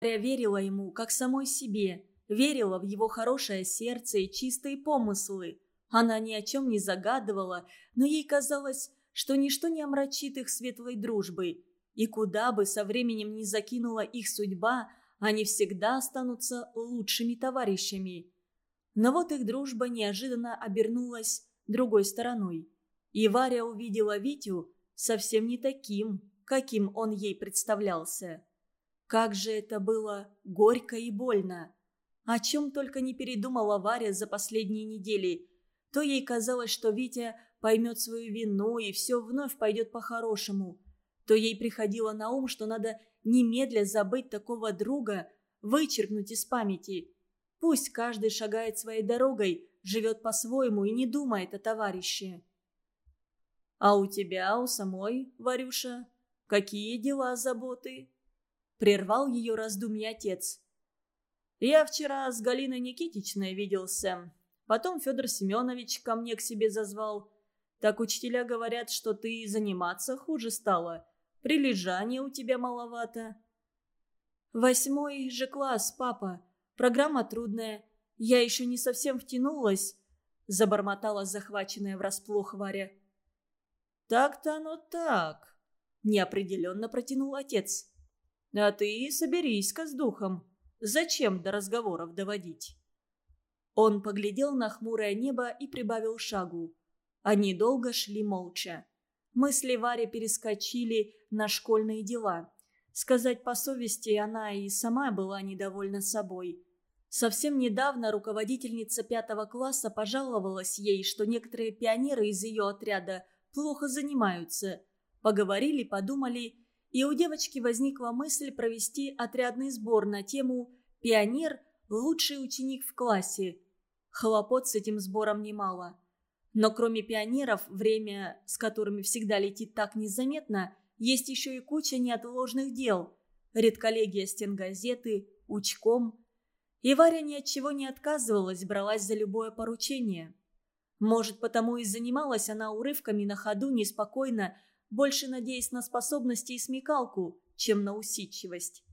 Варя верила ему, как самой себе, верила в его хорошее сердце и чистые помыслы. Она ни о чем не загадывала, но ей казалось, что ничто не омрачит их светлой дружбой. И куда бы со временем ни закинула их судьба, они всегда останутся лучшими товарищами. Но вот их дружба неожиданно обернулась другой стороной. И Варя увидела Витю совсем не таким, каким он ей представлялся. Как же это было горько и больно. О чем только не передумала Варя за последние недели. То ей казалось, что Витя поймет свою вину и все вновь пойдет по-хорошему. То ей приходило на ум, что надо немедля забыть такого друга, вычеркнуть из памяти. Пусть каждый шагает своей дорогой, живет по-своему и не думает о товарище. «А у тебя, у самой, Варюша, какие дела, заботы?» Прервал ее раздумье отец. «Я вчера с Галиной Никитичной виделся. Потом Федор Семенович ко мне к себе зазвал. Так учителя говорят, что ты заниматься хуже стала. Прилежания у тебя маловато». «Восьмой же класс, папа. Программа трудная. Я еще не совсем втянулась», — забормотала захваченная врасплох Варя. «Так-то оно так», — неопределенно протянул отец. «А ты соберись-ка с духом. Зачем до разговоров доводить?» Он поглядел на хмурое небо и прибавил шагу. Они долго шли молча. Мысли Вари перескочили на школьные дела. Сказать по совести, она и сама была недовольна собой. Совсем недавно руководительница пятого класса пожаловалась ей, что некоторые пионеры из ее отряда плохо занимаются. Поговорили, подумали, и у девочки возникла мысль провести отрядный сбор на тему «Пионер – лучший ученик в классе». Хлопот с этим сбором немало. Но кроме пионеров, время, с которыми всегда летит так незаметно, есть еще и куча неотложных дел. Редколлегия стенгазеты, учком. И Варя ни от чего не отказывалась, бралась за любое поручение. Может, потому и занималась она урывками на ходу неспокойно, больше надеясь на способности и смекалку, чем на усидчивость.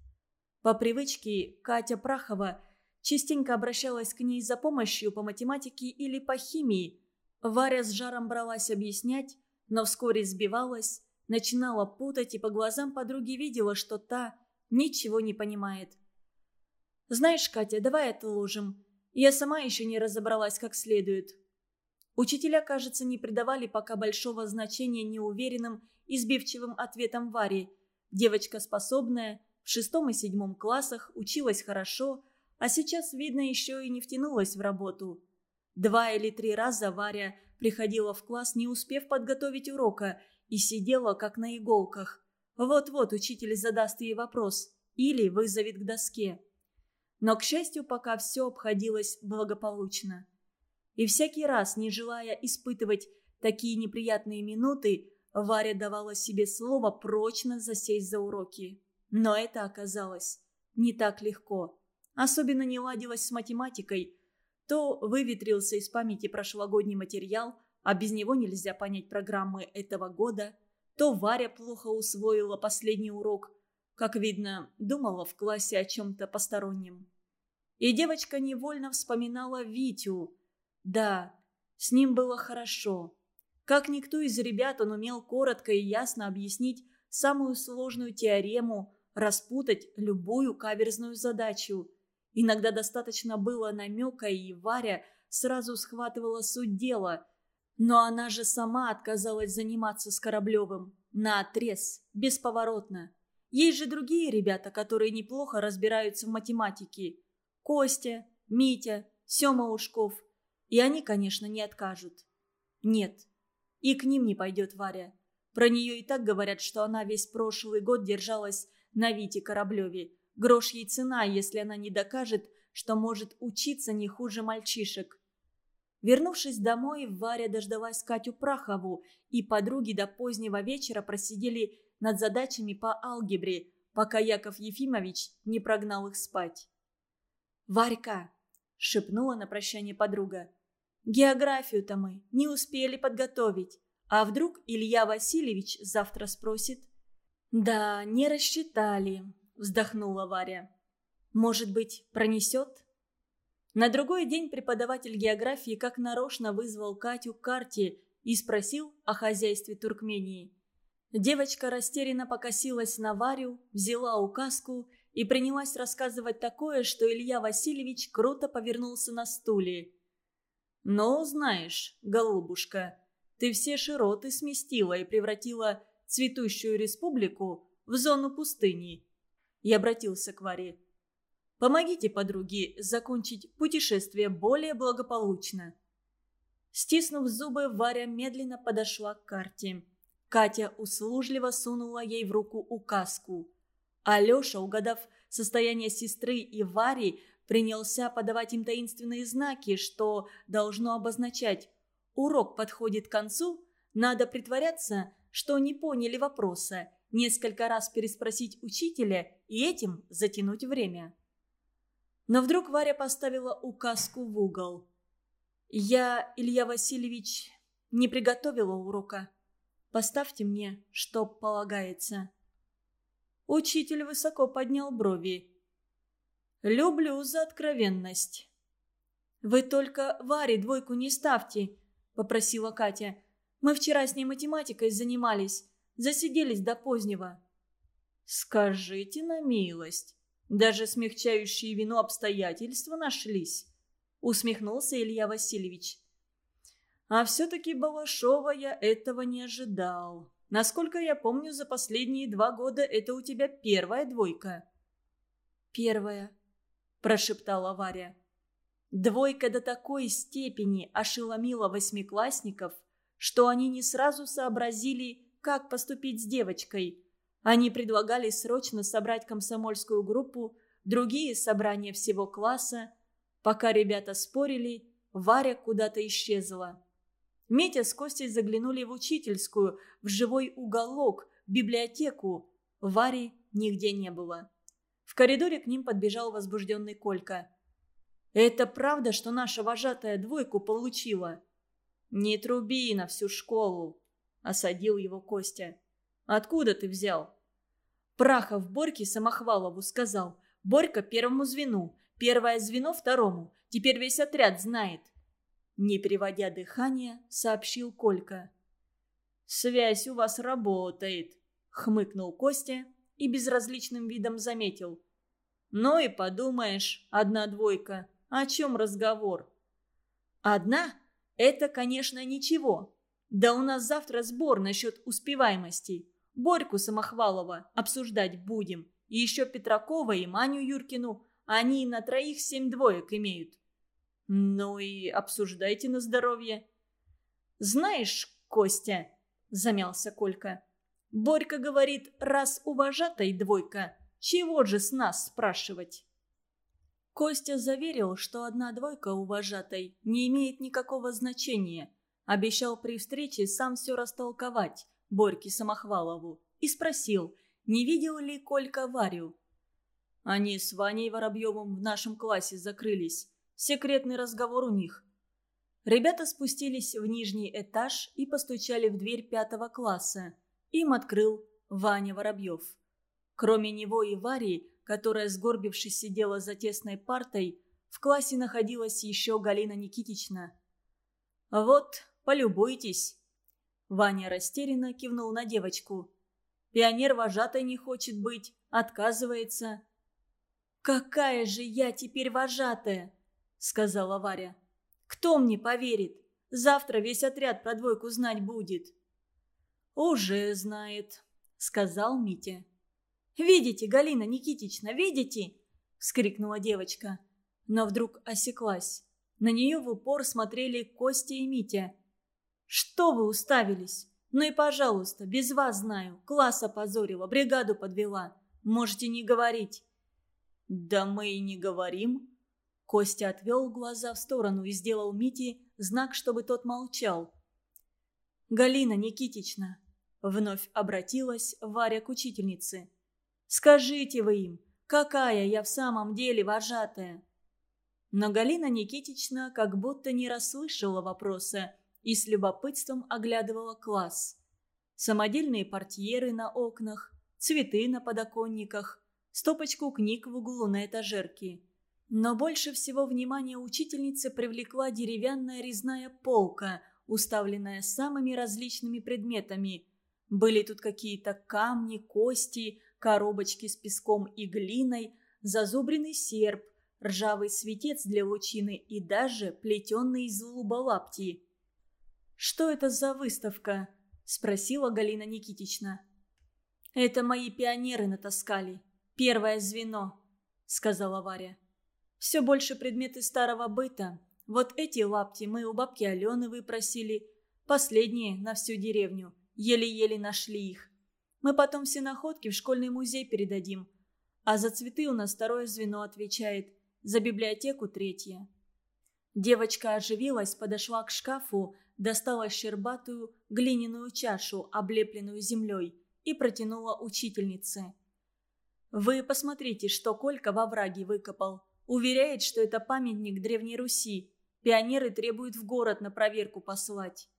По привычке Катя Прахова частенько обращалась к ней за помощью по математике или по химии. Варя с жаром бралась объяснять, но вскоре сбивалась, начинала путать и по глазам подруги видела, что та ничего не понимает. «Знаешь, Катя, давай отложим. Я сама еще не разобралась как следует. Учителя, кажется, не придавали пока большого значения неуверенным и сбивчивым ответам Варе. Девочка способная, в шестом и седьмом классах, училась хорошо, а сейчас, видно, еще и не втянулась в работу. Два или три раза Варя приходила в класс, не успев подготовить урока, и сидела, как на иголках. Вот-вот учитель задаст ей вопрос или вызовет к доске. Но, к счастью, пока все обходилось благополучно. И всякий раз, не желая испытывать такие неприятные минуты, Варя давала себе слово прочно засесть за уроки. Но это оказалось не так легко. Особенно не ладилось с математикой. То выветрился из памяти прошлогодний материал, а без него нельзя понять программы этого года. То Варя плохо усвоила последний урок. Как видно, думала в классе о чем-то постороннем. И девочка невольно вспоминала Витю, да, с ним было хорошо. Как никто из ребят он умел коротко и ясно объяснить самую сложную теорему, распутать любую каверзную задачу. Иногда достаточно было намека, и Варя сразу схватывала суть дела. Но она же сама отказалась заниматься с Кораблевым. Наотрез, бесповоротно. Есть же другие ребята, которые неплохо разбираются в математике. Костя, Митя, Сема Ушков – и они, конечно, не откажут. Нет. И к ним не пойдет Варя. Про нее и так говорят, что она весь прошлый год держалась на Вите Кораблеве. Грош ей цена, если она не докажет, что может учиться не хуже мальчишек. Вернувшись домой, Варя дождалась Катю Прахову, и подруги до позднего вечера просидели над задачами по алгебре, пока Яков Ефимович не прогнал их спать. «Варька!» – шепнула на прощание подруга. Географию-то мы не успели подготовить. А вдруг Илья Васильевич завтра спросит? «Да, не рассчитали», – вздохнула Варя. Может быть, пронесет? На другой день преподаватель географии как нарочно вызвал Катю к карте и спросил о хозяйстве Туркмении. Девочка растерянно покосилась на Варю, взяла указку и принялась рассказывать такое, что Илья Васильевич круто повернулся на стуле. «Ну, знаешь, голубушка, ты все широты сместила и превратила цветущую республику в зону пустыни». И обратился к Варе. Помогите подруге закончить путешествие более благополучно». Стиснув зубы, Варя медленно подошла к карте. Катя услужливо сунула ей в руку указку. Алеша, угадав состояние сестры и Вари, принялся подавать им таинственные знаки, что должно обозначать «урок подходит к концу», надо притворяться, что не поняли вопроса, несколько раз переспросить учителя и этим затянуть время. Но вдруг Варя поставила указку в угол. «Я, Илья Васильевич, не приготовила урока. Поставьте мне, что полагается». Учитель высоко поднял брови. «Люблю за откровенность». «Вы только Варе двойку не ставьте», — попросила Катя. «Мы вчера с ней математикой занимались, засиделись до позднего». «Скажите на милость, даже смягчающие вину обстоятельства нашлись», — усмехнулся Илья Васильевич. «А все-таки Балашова я этого не ожидал. Насколько я помню, за последние два года это у тебя первая двойка». «Первая», — прошептала Варя. Двойка до такой степени ошеломила восьмиклассников, что они не сразу сообразили, как поступить с девочкой — они предлагали срочно собрать комсомольскую группу, другие собрания всего класса. Пока ребята спорили, Варя куда-то исчезла. Митя с Костей заглянули в учительскую, в живой уголок, в библиотеку. Вари нигде не было. В коридоре к ним подбежал возбужденный Колька. «Это правда, что наша вожатая двойку получила?» «Не труби на всю школу», — осадил его Костя. «Откуда ты взял?» Прахов Борьке Самохвалову сказал. Борька первому звену, первое звено второму. Теперь весь отряд знает. Не переводя дыхание, сообщил Колька. «Связь у вас работает», — хмыкнул Костя и безразличным видом заметил. «Ну и подумаешь, одна двойка. О чем разговор?» «Одна? Это, конечно, ничего. Да у нас завтра сбор насчет успеваемости. Борьку Самохвалова обсуждать будем. И еще Петракова и Маню Юркину. Они на троих семь двоек имеют. Ну и обсуждайте на здоровье. Знаешь, Костя, замялся Колька, Борька говорит, раз уважатай двойка, чего же с нас спрашивать? Костя заверил, что одна двойка уважатой не имеет никакого значения. Обещал при встрече сам все растолковать. Борьке Самохвалову и спросил, не видел ли Колька Варю. Они с Ваней Воробьевым в нашем классе закрылись. Секретный разговор у них. Ребята спустились в нижний этаж и постучали в дверь пятого класса. Им открыл Ваня Воробьев. Кроме него и Вари, которая, сгорбившись, сидела за тесной партой, в классе находилась еще Галина Никитична. «Вот, полюбуйтесь», Ваня растерянно кивнул на девочку. «Пионер вожатой не хочет быть, отказывается». «Какая же я теперь вожатая?» — сказала Варя. «Кто мне поверит? Завтра весь отряд про двойку знать будет». «Уже знает», — сказал Митя. «Видите, Галина Никитична, видите?» — вскрикнула девочка. Но вдруг осеклась. На нее в упор смотрели Костя и Митя. «Что вы уставились? Ну и пожалуйста, без вас знаю. Класс опозорила, бригаду подвела. Можете не говорить». «Да мы и не говорим». Костя отвел глаза в сторону и сделал Мите знак, чтобы тот молчал. «Галина Никитична», — вновь обратилась Варя к учительнице. «Скажите вы им, какая я в самом деле вожатая?» Но Галина Никитична как будто не расслышала вопроса и с любопытством оглядывала класс. Самодельные портьеры на окнах, цветы на подоконниках, стопочку книг в углу на этажерке. Но больше всего внимания учительницы привлекла деревянная резная полка, уставленная самыми различными предметами. Были тут какие-то камни, кости, коробочки с песком и глиной, зазубренный серп, ржавый светец для лучины и даже плетеный из луба лапти. «Что это за выставка?» – спросила Галина Никитична. «Это мои пионеры натаскали. Первое звено», – сказала Варя. «Все больше предметы старого быта. Вот эти лапти мы у бабки Алены выпросили. Последние на всю деревню. Еле-еле нашли их. Мы потом все находки в школьный музей передадим. А за цветы у нас второе звено отвечает. За библиотеку третье». Девочка оживилась, подошла к шкафу, достала щербатую глиняную чашу, облепленную землей, и протянула учительнице. «Вы посмотрите, что Колька во враге выкопал. Уверяет, что это памятник Древней Руси. Пионеры требуют в город на проверку послать».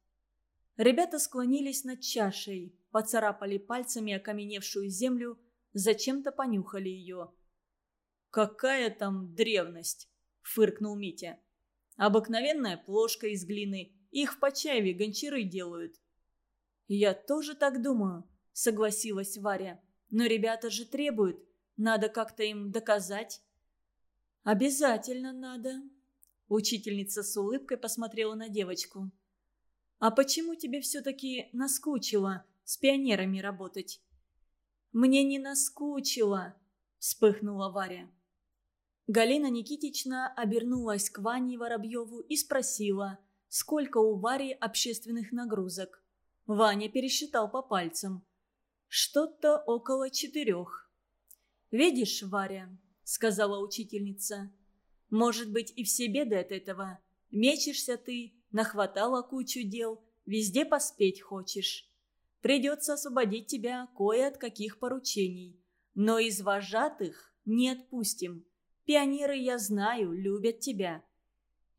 Ребята склонились над чашей, поцарапали пальцами окаменевшую землю, зачем-то понюхали ее. «Какая там древность?» – фыркнул Митя. «Обыкновенная плошка из глины. Их в Почаеве гончары делают». «Я тоже так думаю», – согласилась Варя. «Но ребята же требуют. Надо как-то им доказать». «Обязательно надо». Учительница с улыбкой посмотрела на девочку. «А почему тебе все-таки наскучило с пионерами работать?» «Мне не наскучило», – вспыхнула Варя. Галина Никитична обернулась к Ване Воробьеву и спросила, сколько у Вари общественных нагрузок. Ваня пересчитал по пальцам. Что-то около четырех. «Видишь, Варя», — сказала учительница, — «может быть и все беды от этого. Мечешься ты, нахватала кучу дел, везде поспеть хочешь. Придется освободить тебя кое от каких поручений. Но из вожатых не отпустим. Пионеры, я знаю, любят тебя».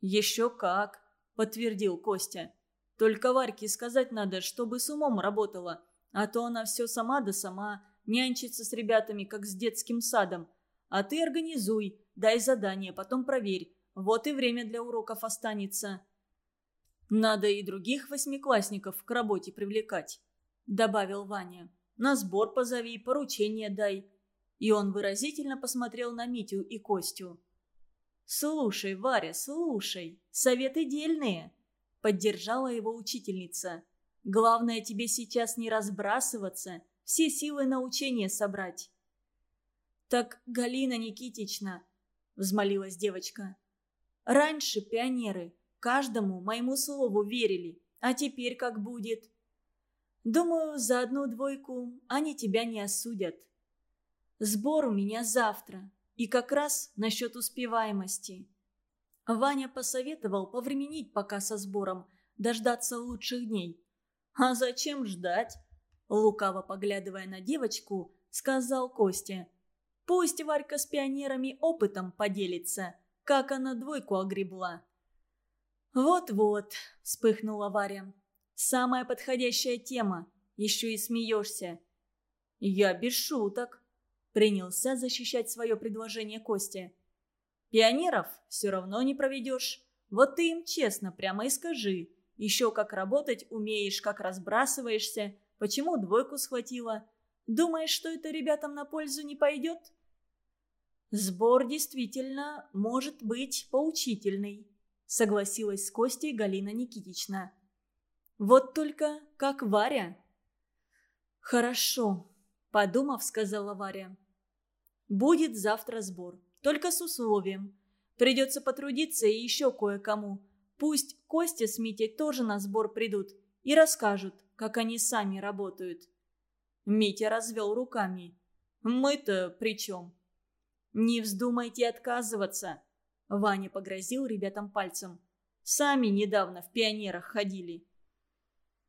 «Еще как», — подтвердил Костя. «Только Варьке сказать надо, чтобы с умом работала, а то она все сама да сама, нянчится с ребятами, как с детским садом. А ты организуй, дай задание, потом проверь. Вот и время для уроков останется». «Надо и других восьмиклассников к работе привлекать», — добавил Ваня. «На сбор позови, поручение дай». И он выразительно посмотрел на Митю и Костю. «Слушай, Варя, слушай, советы дельные», — поддержала его учительница. «Главное тебе сейчас не разбрасываться, все силы на учение собрать». «Так, Галина Никитична», — взмолилась девочка, — «раньше пионеры каждому моему слову верили, а теперь как будет?» «Думаю, за одну двойку они тебя не осудят». «Сбор у меня завтра, и как раз насчет успеваемости». Ваня посоветовал повременить пока со сбором, дождаться лучших дней. «А зачем ждать?» Лукаво поглядывая на девочку, сказал Костя. «Пусть Варька с пионерами опытом поделится, как она двойку огребла». «Вот-вот», — вспыхнула Варя. «Самая подходящая тема. Еще и смеешься». «Я без шуток», — принялся защищать свое предложение Костя. «Пионеров все равно не проведешь. Вот ты им честно прямо и скажи. Еще как работать умеешь, как разбрасываешься, почему двойку схватила. Думаешь, что это ребятам на пользу не пойдет?» «Сбор действительно может быть поучительный», согласилась с Костей Галина Никитична. «Вот только как Варя». «Хорошо», – подумав, сказала Варя. «Будет завтра сбор, только с условием. Придется потрудиться и еще кое-кому. Пусть Костя с Митей тоже на сбор придут и расскажут, как они сами работают». Митя развел руками. «Мы-то при чем?» «Не вздумайте отказываться», Ваня погрозил ребятам пальцем. «Сами недавно в пионерах ходили».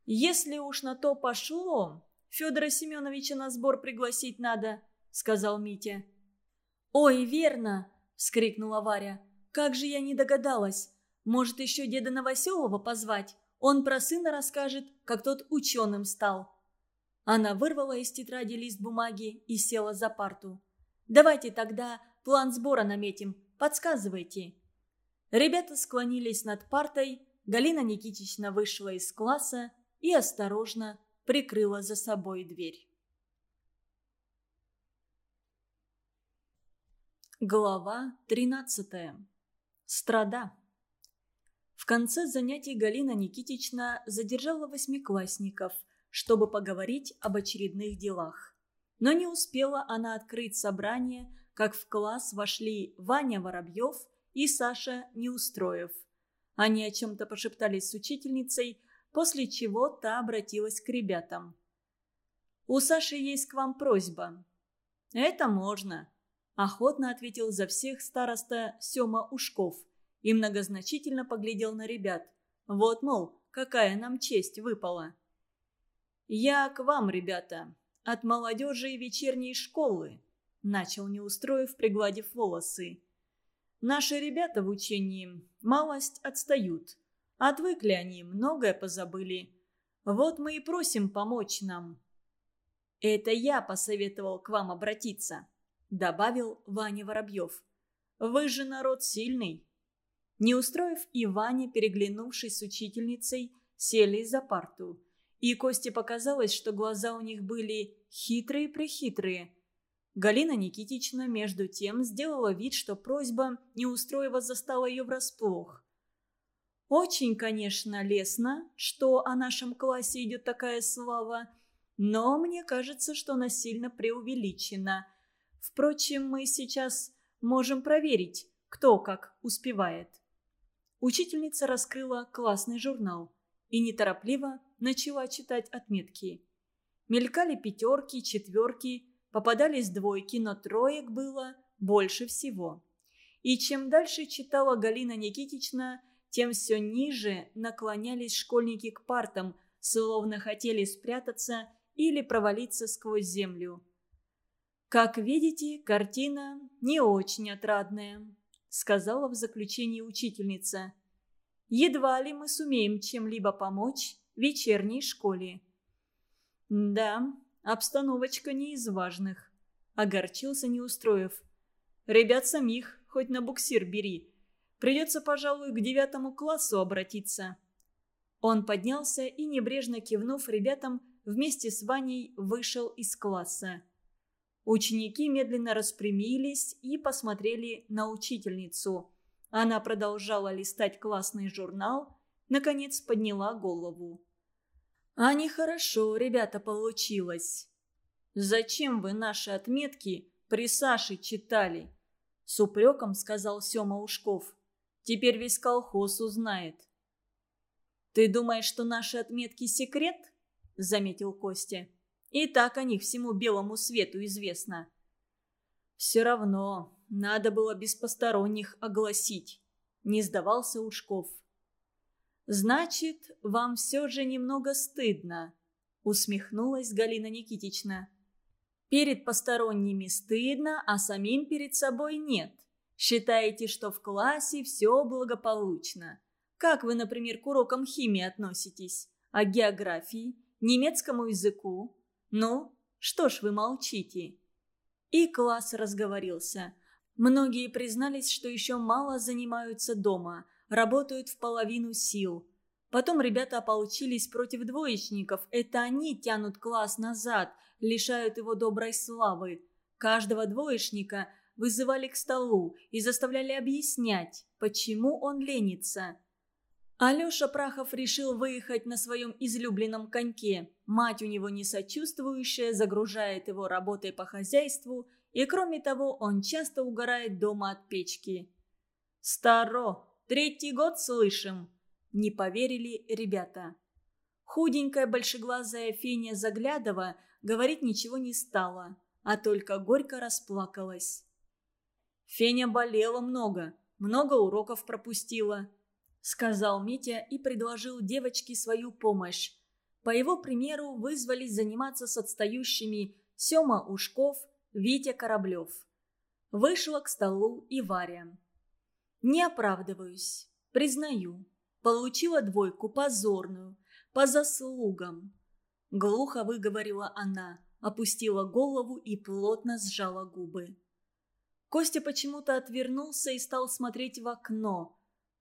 «Если уж на то пошло, Федора Семеновича на сбор пригласить надо», — сказал Митя. «Ой, верно!» — вскрикнула Варя. «Как же я не догадалась! Может, еще деда Новоселова позвать? Он про сына расскажет, как тот ученым стал». Она вырвала из тетради лист бумаги и села за парту. Давайте тогда план сбора наметим. Подсказывайте». Ребята склонились над партой, Галина Никитична вышла из класса и осторожно прикрыла за собой дверь. Глава 13. Страда. В конце занятий Галина Никитична задержала восьмиклассников, чтобы поговорить об очередных делах. Но не успела она открыть собрание, как в класс вошли Ваня Воробьев и Саша Неустроев. Они о чем-то пошептались с учительницей, после чего та обратилась к ребятам. «У Саши есть к вам просьба». «Это можно», – охотно ответил за всех староста Сема Ушков и многозначительно поглядел на ребят. «Вот, мол, какая нам честь выпала». «Я к вам, ребята, от молодежи и вечерней школы», – начал Неустроев, пригладив волосы. «Наши ребята в учении малость отстают. Отвыкли они, многое позабыли. Вот мы и просим помочь нам». «Это я посоветовал к вам обратиться», – добавил Ваня Воробьев. «Вы же народ сильный». Не устроив и Ваня, переглянувшись с учительницей, сели за парту. И Косте показалось, что глаза у них были хитрые-прехитрые. Галина Никитична, между тем, сделала вид, что просьба Неустроева застала ее врасплох. Очень, конечно, лестно, что о нашем классе идет такая слава, но мне кажется, что она сильно преувеличена. Впрочем, мы сейчас можем проверить, кто как успевает. Учительница раскрыла классный журнал и неторопливо начала читать отметки. Мелькали пятерки, четверки, попадались двойки, но троек было больше всего. И чем дальше читала Галина Никитична, тем все ниже наклонялись школьники к партам, словно хотели спрятаться или провалиться сквозь землю. «Как видите, картина не очень отрадная», — сказала в заключении учительница. «Едва ли мы сумеем чем-либо помочь вечерней школе». «Да, обстановочка не из важных», — огорчился Неустроев. «Ребят самих хоть на буксир бери. Придется, пожалуй, к девятому классу обратиться». Он поднялся и, небрежно кивнув ребятам, вместе с Ваней вышел из класса. Ученики медленно распрямились и посмотрели на учительницу. Она продолжала листать классный журнал, наконец подняла голову. «А нехорошо, ребята, получилось. Зачем вы наши отметки при Саше читали?» С упреком сказал Сема Ушков. Теперь весь колхоз узнает. «Ты думаешь, что наши отметки секрет?» – заметил Костя. «И так о них всему белому свету известно». «Все равно, надо было без посторонних огласить», – не сдавался Ушков. «Значит, вам все же немного стыдно», – усмехнулась Галина Никитична. «Перед посторонними стыдно, а самим перед собой нет. Считаете, что в классе все благополучно. Как вы, например, к урокам химии относитесь? А географии? Немецкому языку? Ну, что ж вы молчите?» И класс разговорился. Многие признались, что еще мало занимаются дома, работают в половину сил. Потом ребята ополчились против двоечников. Это они тянут класс назад, лишают его доброй славы. Каждого двоечника – вызывали к столу и заставляли объяснять, почему он ленится. Алеша Прахов решил выехать на своем излюбленном коньке. Мать у него не сочувствующая, загружает его работой по хозяйству, и кроме того он часто угорает дома от печки. «Старо! Третий год слышим!» – не поверили ребята. Худенькая большеглазая Феня Заглядова говорить ничего не стала, а только горько расплакалась. Феня болела много, много уроков пропустила», — сказал Митя и предложил девочке свою помощь. По его примеру вызвались заниматься с отстающими Сема Ушков, Витя Кораблев. Вышла к столу и Варя. «Не оправдываюсь, признаю. Получила двойку позорную, по заслугам». Глухо выговорила она, опустила голову и плотно сжала губы. Костя почему-то отвернулся и стал смотреть в окно.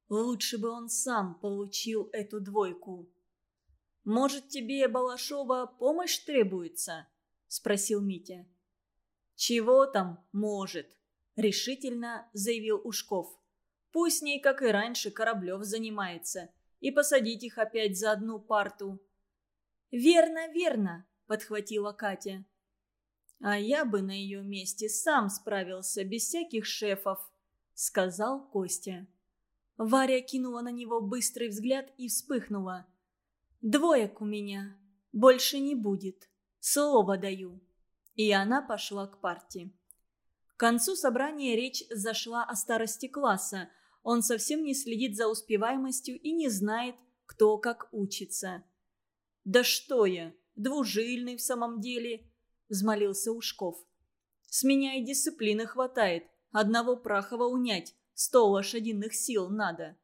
Лучше бы он сам получил эту двойку. «Может, тебе, Балашова, помощь требуется?» – спросил Митя. «Чего там может?» – решительно заявил Ушков. «Пусть ней, как и раньше, Кораблев занимается. И посадить их опять за одну парту». «Верно, верно!» – подхватила Катя. «А я бы на ее месте сам справился, без всяких шефов», — сказал Костя. Варя кинула на него быстрый взгляд и вспыхнула. «Двоек у меня. Больше не будет. Слово даю». И она пошла к партии. К концу собрания речь зашла о старости класса. Он совсем не следит за успеваемостью и не знает, кто как учится. «Да что я, двужильный в самом деле», – взмолился Ушков. «С меня и дисциплины хватает. Одного Прахова унять. Сто лошадиных сил надо».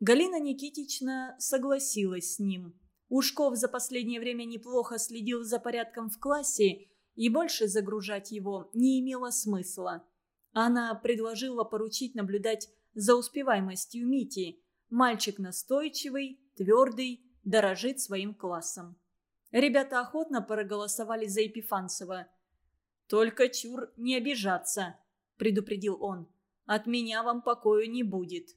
Галина Никитична согласилась с ним. Ушков за последнее время неплохо следил за порядком в классе, и больше загружать его не имело смысла. Она предложила поручить наблюдать за успеваемостью Мити. Мальчик настойчивый, твердый, дорожит своим классом. Ребята охотно проголосовали за Епифанцева. «Только чур не обижаться», – предупредил он. «От меня вам покою не будет».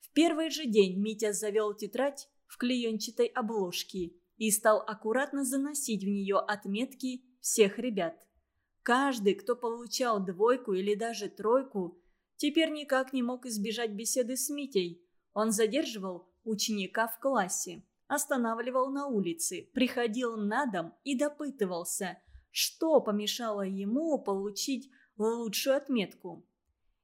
В первый же день Митя завел тетрадь в клеенчатой обложке и стал аккуратно заносить в нее отметки всех ребят. Каждый, кто получал двойку или даже тройку, теперь никак не мог избежать беседы с Митей. Он задерживал ученика в классе останавливал на улице, приходил на дом и допытывался, что помешало ему получить лучшую отметку.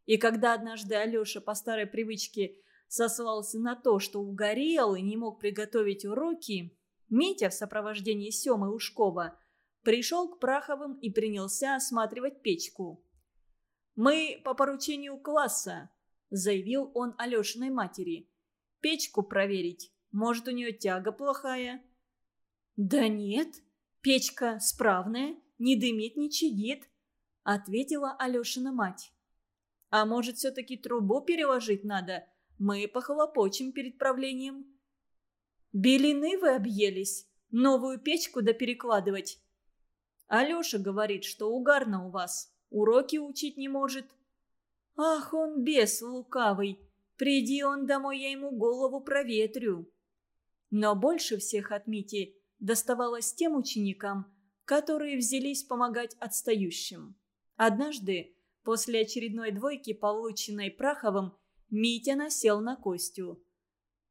И когда однажды Алеша по старой привычке сослался на то, что угорел и не мог приготовить уроки, Митя в сопровождении Семы Ушкова пришел к Праховым и принялся осматривать печку. «Мы по поручению класса», – заявил он Алешиной матери. «Печку проверить. Может, у нее тяга плохая?» «Да нет, печка справная, не дымит, не чадит», — ответила Алешина мать. «А может, все-таки трубу переложить надо? Мы похлопочем перед правлением». «Белины вы объелись? Новую печку да перекладывать?» Алеша говорит, что угарно у вас, уроки учить не может. «Ах, он бес лукавый! Приди он домой, я ему голову проветрю!» Но больше всех от Мити доставалось тем ученикам, которые взялись помогать отстающим. Однажды, после очередной двойки, полученной Праховым, Митя насел на Костю.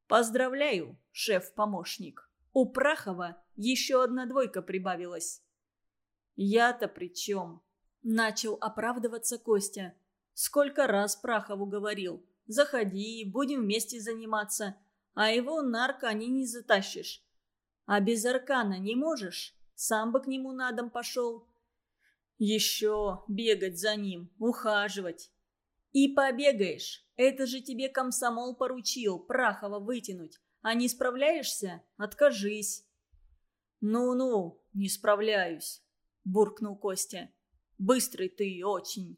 «Поздравляю, шеф-помощник. У Прахова еще одна двойка прибавилась». «Я-то при чем?» – начал оправдываться Костя. «Сколько раз Прахову говорил. Заходи, будем вместе заниматься а его на аркане не затащишь. А без аркана не можешь? Сам бы к нему на дом пошел. Еще бегать за ним, ухаживать. И побегаешь. Это же тебе комсомол поручил Прахова вытянуть. А не справляешься? Откажись. «Ну-ну, не справляюсь», – буркнул Костя. «Быстрый ты очень».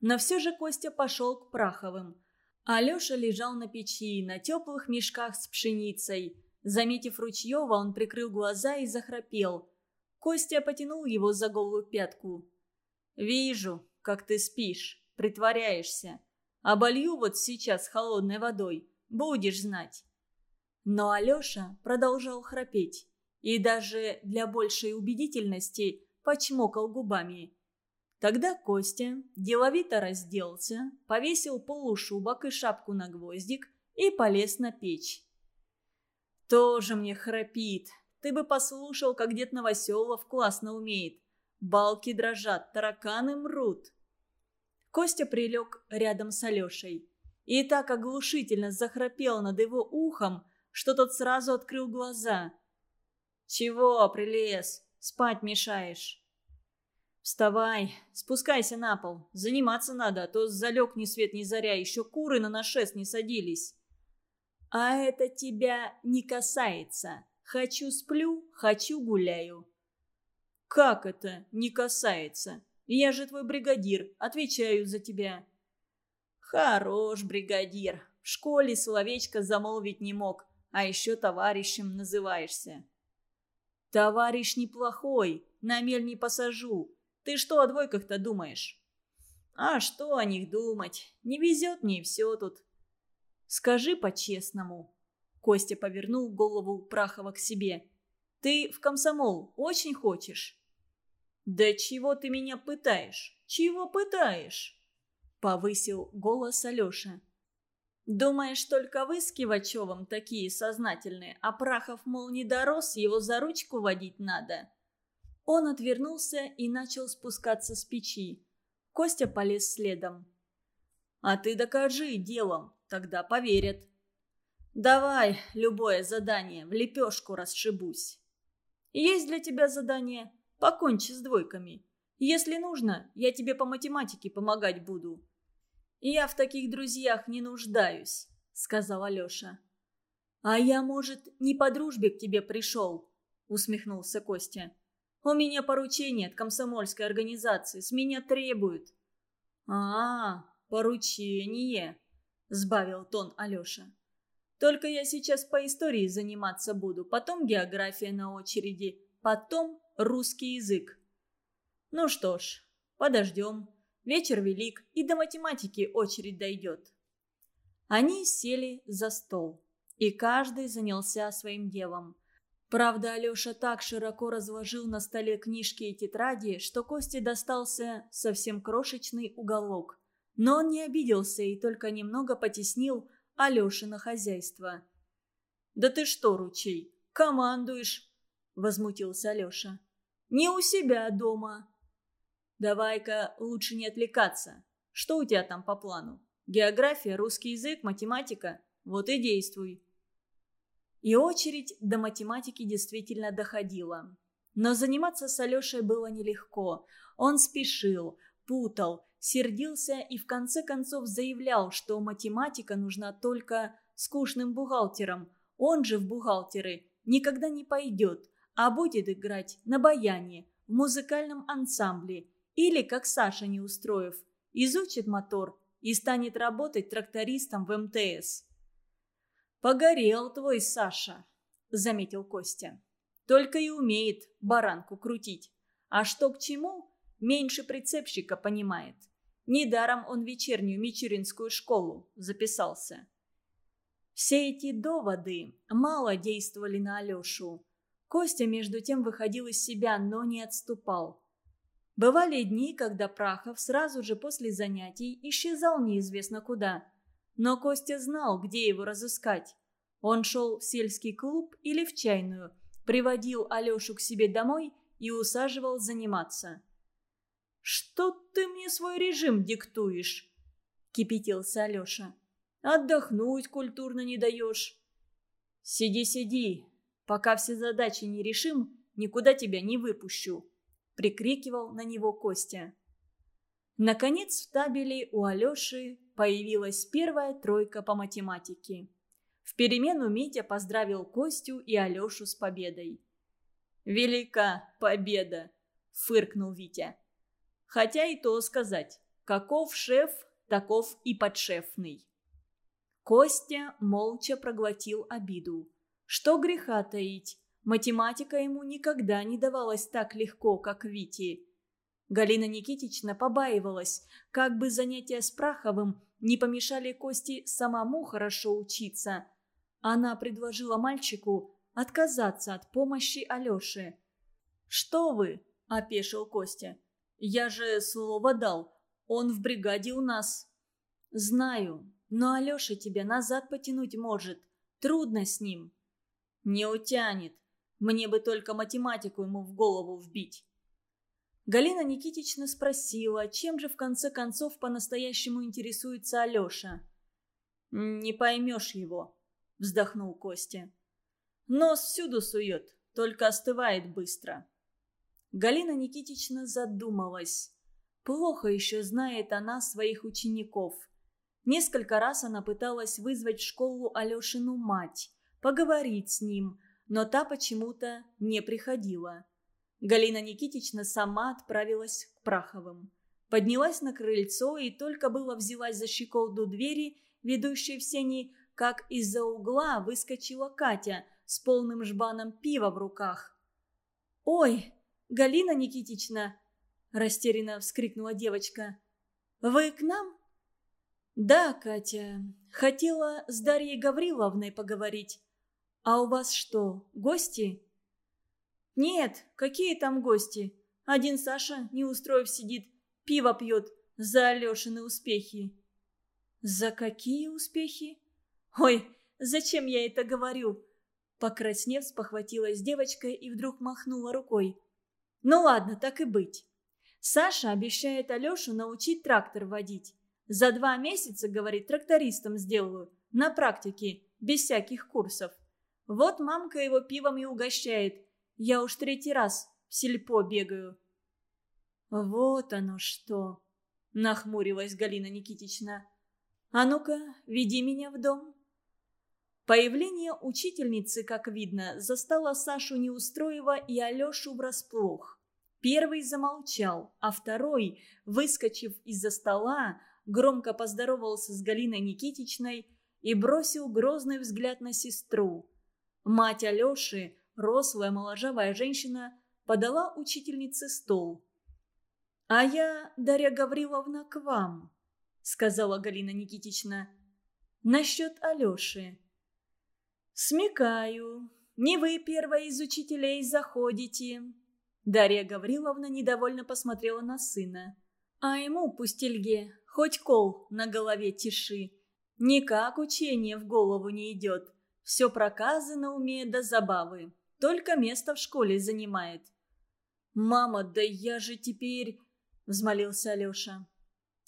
Но все же Костя пошел к Праховым – Алеша лежал на печи, на теплых мешках с пшеницей. Заметив Ручьева, он прикрыл глаза и захрапел. Костя потянул его за голую пятку. «Вижу, как ты спишь, притворяешься. Оболью вот сейчас холодной водой, будешь знать». Но Алеша продолжал храпеть и даже для большей убедительности почмокал губами. Тогда Костя деловито разделся, повесил полушубок и шапку на гвоздик и полез на печь. «Тоже мне храпит. Ты бы послушал, как дед Новоселов классно умеет. Балки дрожат, тараканы мрут». Костя прилег рядом с Алешей. И так оглушительно захрапел над его ухом, что тот сразу открыл глаза. «Чего прилез? Спать мешаешь?» «Вставай, спускайся на пол. Заниматься надо, а то залег ни свет ни заря, еще куры на нашест не садились». «А это тебя не касается. Хочу сплю, хочу гуляю». «Как это не касается? Я же твой бригадир, отвечаю за тебя». «Хорош, бригадир. В школе словечко замолвить не мог, а еще товарищем называешься». «Товарищ неплохой, на мель не посажу. Ты что о двойках-то думаешь?» «А что о них думать? Не везет мне и все тут». «Скажи по-честному». Костя повернул голову Прахова к себе. «Ты в комсомол очень хочешь?» «Да чего ты меня пытаешь? Чего пытаешь?» Повысил голос Алеша. «Думаешь, только вы с Кивачевым такие сознательные, а Прахов, мол, не дорос, его за ручку водить надо?» Он отвернулся и начал спускаться с печи. Костя полез следом. «А ты докажи делом, тогда поверят». «Давай любое задание, в лепешку расшибусь». «Есть для тебя задание? Покончи с двойками. Если нужно, я тебе по математике помогать буду». «Я в таких друзьях не нуждаюсь», — сказал Алеша. «А я, может, не по дружбе к тебе пришел?» — усмехнулся Костя. У меня поручение от комсомольской организации. С меня требуют». «А, поручение», — сбавил тон Алеша. «Только я сейчас по истории заниматься буду, потом география на очереди, потом русский язык». «Ну что ж, подождем. Вечер велик, и до математики очередь дойдет». Они сели за стол, и каждый занялся своим делом – Правда, Алеша так широко разложил на столе книжки и тетради, что Косте достался совсем крошечный уголок. Но он не обиделся и только немного потеснил Алешино хозяйство. «Да ты что, Ручей, командуешь?» – возмутился Алеша. «Не у себя дома». «Давай-ка лучше не отвлекаться. Что у тебя там по плану? География, русский язык, математика? Вот и действуй». И очередь до математики действительно доходила. Но заниматься с Алешей было нелегко. Он спешил, путал, сердился и в конце концов заявлял, что математика нужна только скучным бухгалтерам. Он же в бухгалтеры никогда не пойдет, а будет играть на баяне, в музыкальном ансамбле или, как Саша Неустроев, изучит мотор и станет работать трактористом в МТС. «Погорел твой Саша», — заметил Костя. «Только и умеет баранку крутить. А что к чему, меньше прицепщика понимает. Недаром он в вечернюю мичуринскую школу записался». Все эти доводы мало действовали на Алешу. Костя, между тем, выходил из себя, но не отступал. Бывали дни, когда Прахов сразу же после занятий исчезал неизвестно куда – но Костя знал, где его разыскать. Он шел в сельский клуб или в чайную, приводил Алешу к себе домой и усаживал заниматься. «Что ты мне свой режим диктуешь?» – кипятился Алеша. «Отдохнуть культурно не даешь». «Сиди, сиди. Пока все задачи не решим, никуда тебя не выпущу», – прикрикивал на него Костя. Наконец в табеле у Алеши появилась первая тройка по математике. В перемену Митя поздравил Костю и Алешу с победой. «Велика победа!» – фыркнул Витя. «Хотя и то сказать, каков шеф, таков и подшефный». Костя молча проглотил обиду. Что греха таить, математика ему никогда не давалась так легко, как Вите. Галина Никитична побаивалась, как бы занятия с Праховым не помешали Кости самому хорошо учиться. Она предложила мальчику отказаться от помощи Алёше. «Что вы?» – опешил Костя. «Я же слово дал. Он в бригаде у нас». «Знаю, но Алёша тебя назад потянуть может. Трудно с ним». «Не утянет. Мне бы только математику ему в голову вбить». Галина Никитична спросила, чем же в конце концов по-настоящему интересуется Алеша. «Не поймешь его», — вздохнул Костя. «Нос всюду сует, только остывает быстро». Галина Никитична задумалась. Плохо еще знает она своих учеников. Несколько раз она пыталась вызвать в школу Алешину мать, поговорить с ним, но та почему-то не приходила. Галина Никитична сама отправилась к Праховым. Поднялась на крыльцо и только было взялась за щеколду двери, ведущей в сени, как из-за угла выскочила Катя с полным жбаном пива в руках. «Ой, Галина Никитична!» – растерянно вскрикнула девочка. «Вы к нам?» «Да, Катя. Хотела с Дарьей Гавриловной поговорить. А у вас что, гости?» «Нет, какие там гости? Один Саша, не устроив, сидит, пиво пьет за Алешины успехи». «За какие успехи?» «Ой, зачем я это говорю?» Покраснев, спохватилась девочка и вдруг махнула рукой. «Ну ладно, так и быть. Саша обещает Алешу научить трактор водить. За два месяца, говорит, трактористом сделаю. На практике, без всяких курсов. Вот мамка его пивом и угощает. Я уж третий раз в сельпо бегаю». «Вот оно что!» – нахмурилась Галина Никитична. «А ну-ка, веди меня в дом». Появление учительницы, как видно, застало Сашу Неустроева и Алешу врасплох. Первый замолчал, а второй, выскочив из-за стола, громко поздоровался с Галиной Никитичной и бросил грозный взгляд на сестру. Мать Алеши, рослая моложавая женщина, подала учительнице стол. «А я, Дарья Гавриловна, к вам», — сказала Галина Никитична. «Насчет Алеши». «Смекаю. Не вы первая из учителей заходите». Дарья Гавриловна недовольно посмотрела на сына. «А ему, пустельге, хоть кол на голове тиши. Никак учение в голову не идет. Все проказы на уме до забавы. Только место в школе занимает». «Мама, да я же теперь...» — взмолился Алеша.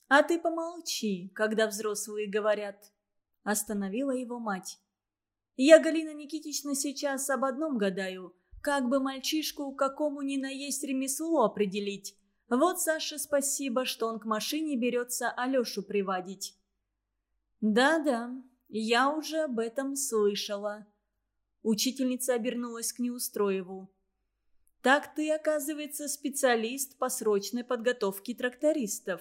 «А ты помолчи, когда взрослые говорят». Остановила его мать. Я, Галина Никитична, сейчас об одном гадаю. Как бы мальчишку какому ни наесть ремесло определить. Вот Саше спасибо, что он к машине берется Алешу приводить. Да-да, я уже об этом слышала. Учительница обернулась к Неустроеву. Так ты, оказывается, специалист по срочной подготовке трактористов.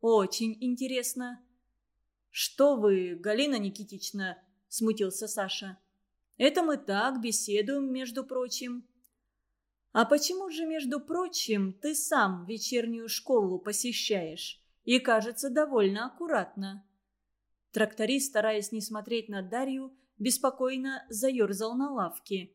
Очень интересно. Что вы, Галина Никитична, – смутился Саша. «Это мы так беседуем, между прочим». «А почему же, между прочим, ты сам вечернюю школу посещаешь? И, кажется, довольно аккуратно». Тракторист, стараясь не смотреть на Дарью, беспокойно заерзал на лавке.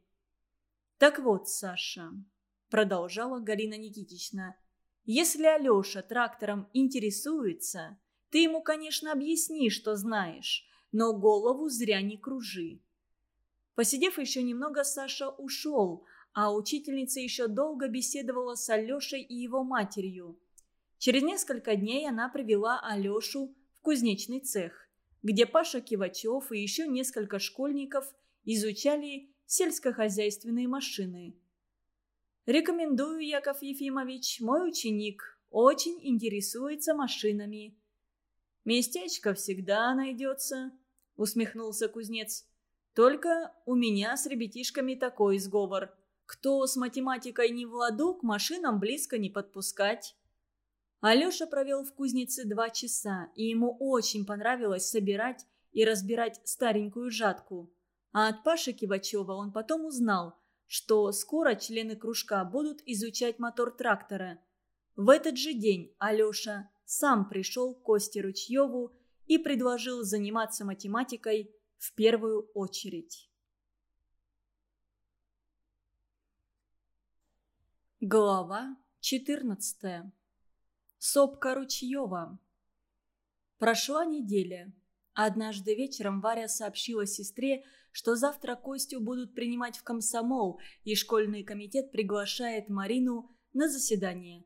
«Так вот, Саша», – продолжала Галина Никитична, – «если Алеша трактором интересуется, ты ему, конечно, объясни, что знаешь, но голову зря не кружи. Посидев еще немного, Саша ушел, а учительница еще долго беседовала с Алешей и его матерью. Через несколько дней она привела Алешу в кузнечный цех, где Паша Кивачев и еще несколько школьников изучали сельскохозяйственные машины. «Рекомендую, Яков Ефимович, мой ученик очень интересуется машинами. Местечко всегда найдется», – усмехнулся кузнец. «Только у меня с ребятишками такой сговор. Кто с математикой не в ладу, к машинам близко не подпускать». Алеша провел в кузнице два часа, и ему очень понравилось собирать и разбирать старенькую жатку. А от Паши Кивачева он потом узнал, что скоро члены кружка будут изучать мотор трактора. В этот же день Алеша сам пришел к Косте Ручьеву и предложил заниматься математикой в первую очередь. Глава 14. Сопка Ручьева. Прошла неделя. Однажды вечером Варя сообщила сестре, что завтра Костю будут принимать в комсомол, и школьный комитет приглашает Марину на заседание.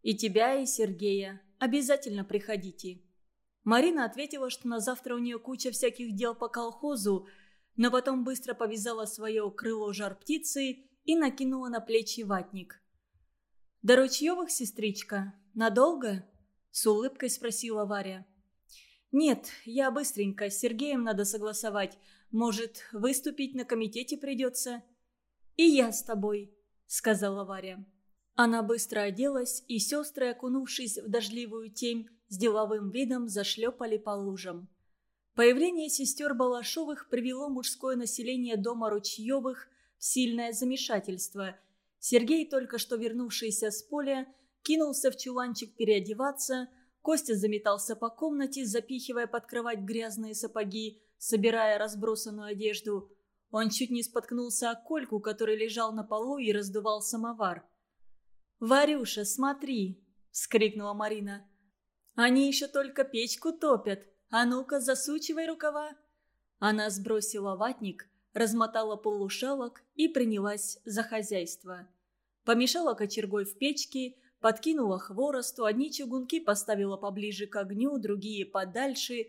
«И тебя, и Сергея. Обязательно приходите», Марина ответила, что на завтра у нее куча всяких дел по колхозу, но потом быстро повязала свое крыло жар птицы и накинула на плечи ватник. «До Ручьевых, сестричка? Надолго?» – с улыбкой спросила Варя. «Нет, я быстренько, с Сергеем надо согласовать. Может, выступить на комитете придется?» «И я с тобой», – сказала Варя. Она быстро оделась, и сестры, окунувшись в дождливую тень, с деловым видом зашлепали по лужам. Появление сестер Балашовых привело мужское население дома Ручьевых в сильное замешательство. Сергей, только что вернувшийся с поля, кинулся в чуланчик переодеваться, Костя заметался по комнате, запихивая под кровать грязные сапоги, собирая разбросанную одежду. Он чуть не споткнулся о кольку, который лежал на полу и раздувал самовар. «Варюша, смотри!» – вскрикнула Марина. «Они еще только печку топят. А ну-ка, засучивай рукава!» Она сбросила ватник, размотала полушалок и принялась за хозяйство. Помешала кочергой в печке, подкинула хворосту, одни чугунки поставила поближе к огню, другие подальше.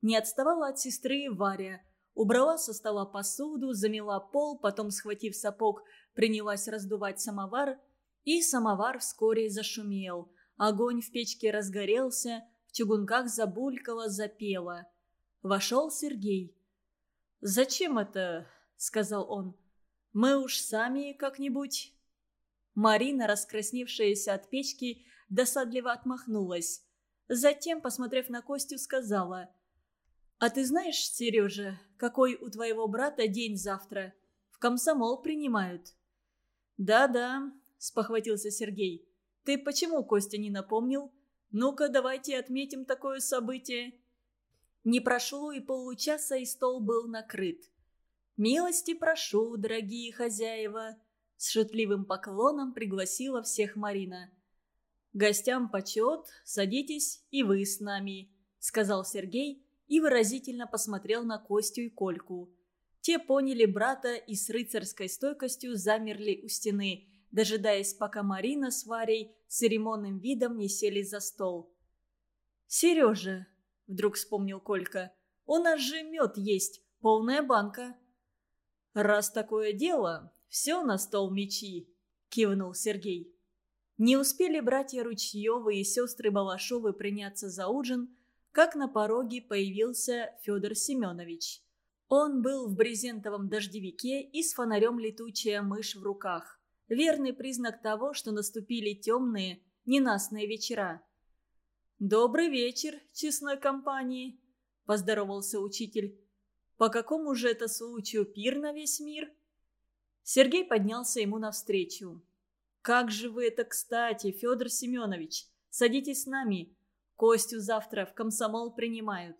Не отставала от сестры Варя. Убрала со стола посуду, замела пол, потом, схватив сапог, принялась раздувать самовар – и самовар вскоре зашумел. Огонь в печке разгорелся, в чугунках забулькало, запело. Вошел Сергей. «Зачем это?» — сказал он. «Мы уж сами как-нибудь...» Марина, раскрасневшаяся от печки, досадливо отмахнулась. Затем, посмотрев на Костю, сказала. «А ты знаешь, Сережа, какой у твоего брата день завтра? В комсомол принимают». «Да-да, спохватился Сергей. «Ты почему Костя не напомнил? Ну-ка, давайте отметим такое событие». Не прошло и получаса, и стол был накрыт. «Милости прошу, дорогие хозяева!» С шутливым поклоном пригласила всех Марина. «Гостям почет, садитесь и вы с нами», — сказал Сергей и выразительно посмотрел на Костю и Кольку. Те поняли брата и с рыцарской стойкостью замерли у стены, дожидаясь, пока Марина с Варей с церемонным видом не сели за стол. «Сережа», — вдруг вспомнил Колька, — «у нас же мед есть, полная банка». «Раз такое дело, все на стол мечи», — кивнул Сергей. Не успели братья Ручьевы и сестры Балашовы приняться за ужин, как на пороге появился Федор Семенович. Он был в брезентовом дождевике и с фонарем летучая мышь в руках верный признак того, что наступили темные, ненастные вечера. «Добрый вечер, честной компании», – поздоровался учитель. «По какому же это случаю пир на весь мир?» Сергей поднялся ему навстречу. «Как же вы это кстати, Федор Семенович! Садитесь с нами. Костю завтра в комсомол принимают».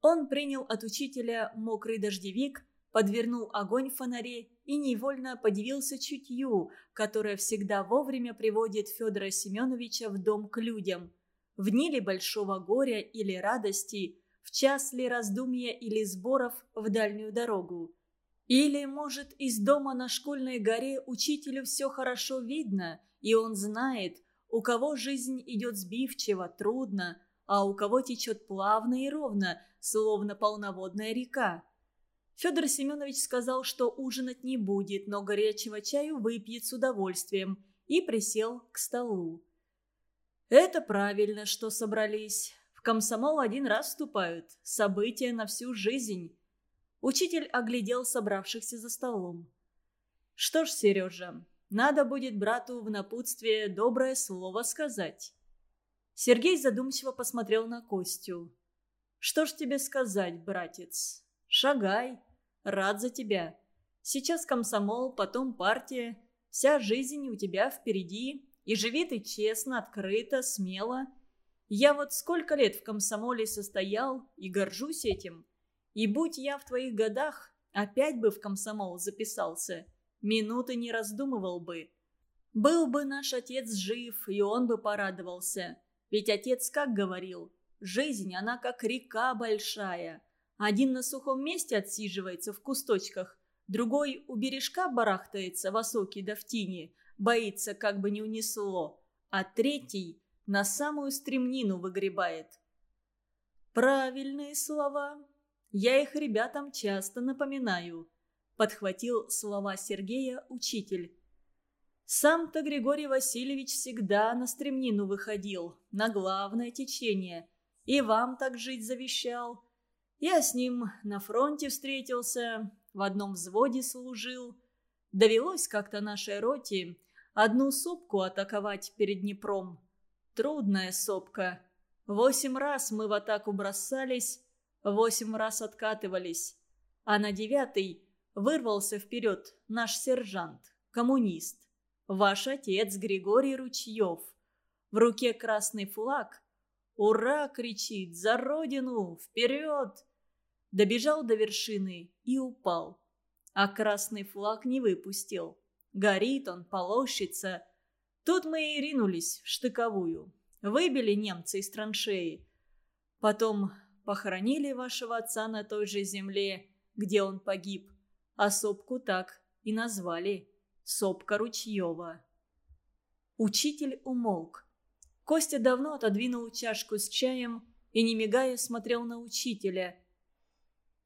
Он принял от учителя мокрый дождевик, подвернул огонь в фонаре и невольно подивился чутью, которое всегда вовремя приводит Федора Семеновича в дом к людям. В дни ли большого горя или радости, в час ли раздумья или сборов в дальнюю дорогу. Или, может, из дома на школьной горе учителю все хорошо видно, и он знает, у кого жизнь идет сбивчиво, трудно, а у кого течет плавно и ровно, словно полноводная река. Федор Семенович сказал, что ужинать не будет, но горячего чаю выпьет с удовольствием, и присел к столу. «Это правильно, что собрались. В комсомол один раз вступают. События на всю жизнь». Учитель оглядел собравшихся за столом. «Что ж, Сережа, надо будет брату в напутствие доброе слово сказать». Сергей задумчиво посмотрел на Костю. «Что ж тебе сказать, братец?» Шагай. Рад за тебя. Сейчас комсомол, потом партия. Вся жизнь у тебя впереди. И живи ты честно, открыто, смело. Я вот сколько лет в комсомоле состоял и горжусь этим. И будь я в твоих годах, опять бы в комсомол записался. Минуты не раздумывал бы. Был бы наш отец жив, и он бы порадовался. Ведь отец как говорил, жизнь, она как река большая. Один на сухом месте отсиживается в кусточках, другой у бережка барахтается в осоке да в тени, боится, как бы не унесло, а третий на самую стремнину выгребает. «Правильные слова. Я их ребятам часто напоминаю», — подхватил слова Сергея учитель. Сам-то Григорий Васильевич всегда на стремнину выходил, на главное течение, и вам так жить завещал. Я с ним на фронте встретился, в одном взводе служил. Довелось как-то нашей роте Одну сопку атаковать перед Днепром. Трудная сопка. Восемь раз мы в атаку бросались, восемь раз откатывались. А на девятый вырвался вперед наш сержант, коммунист. Ваш отец Григорий Ручьев. В руке красный флаг. «Ура!» — кричит. «За родину! Вперед!» Добежал до вершины и упал. А красный флаг не выпустил. Горит он, полощется. Тут мы и ринулись в штыковую. Выбили немцы из траншеи. Потом похоронили вашего отца на той же земле, где он погиб. А сопку так и назвали. Сопка Ручьева. Учитель умолк. Костя давно отодвинул чашку с чаем и, не мигая, смотрел на учителя.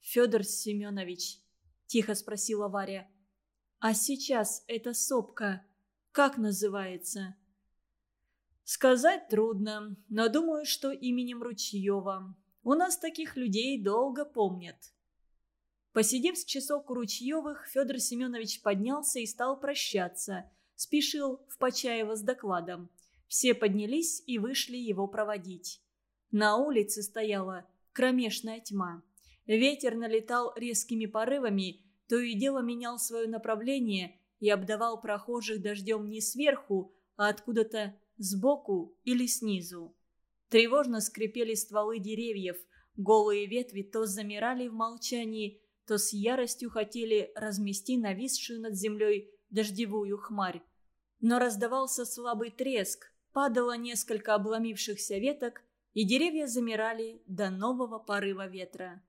«Федор Семенович», — тихо спросила Варя, — «а сейчас эта сопка как называется?» «Сказать трудно, но думаю, что именем Ручьева. У нас таких людей долго помнят». Посидев с часок у Ручьевых, Федор Семенович поднялся и стал прощаться. Спешил в Почаево с докладом. Все поднялись и вышли его проводить. На улице стояла кромешная тьма. Ветер налетал резкими порывами, то и дело менял свое направление и обдавал прохожих дождем не сверху, а откуда-то сбоку или снизу. Тревожно скрипели стволы деревьев, голые ветви то замирали в молчании, то с яростью хотели размести нависшую над землей дождевую хмарь. Но раздавался слабый треск, падало несколько обломившихся веток, и деревья замирали до нового порыва ветра.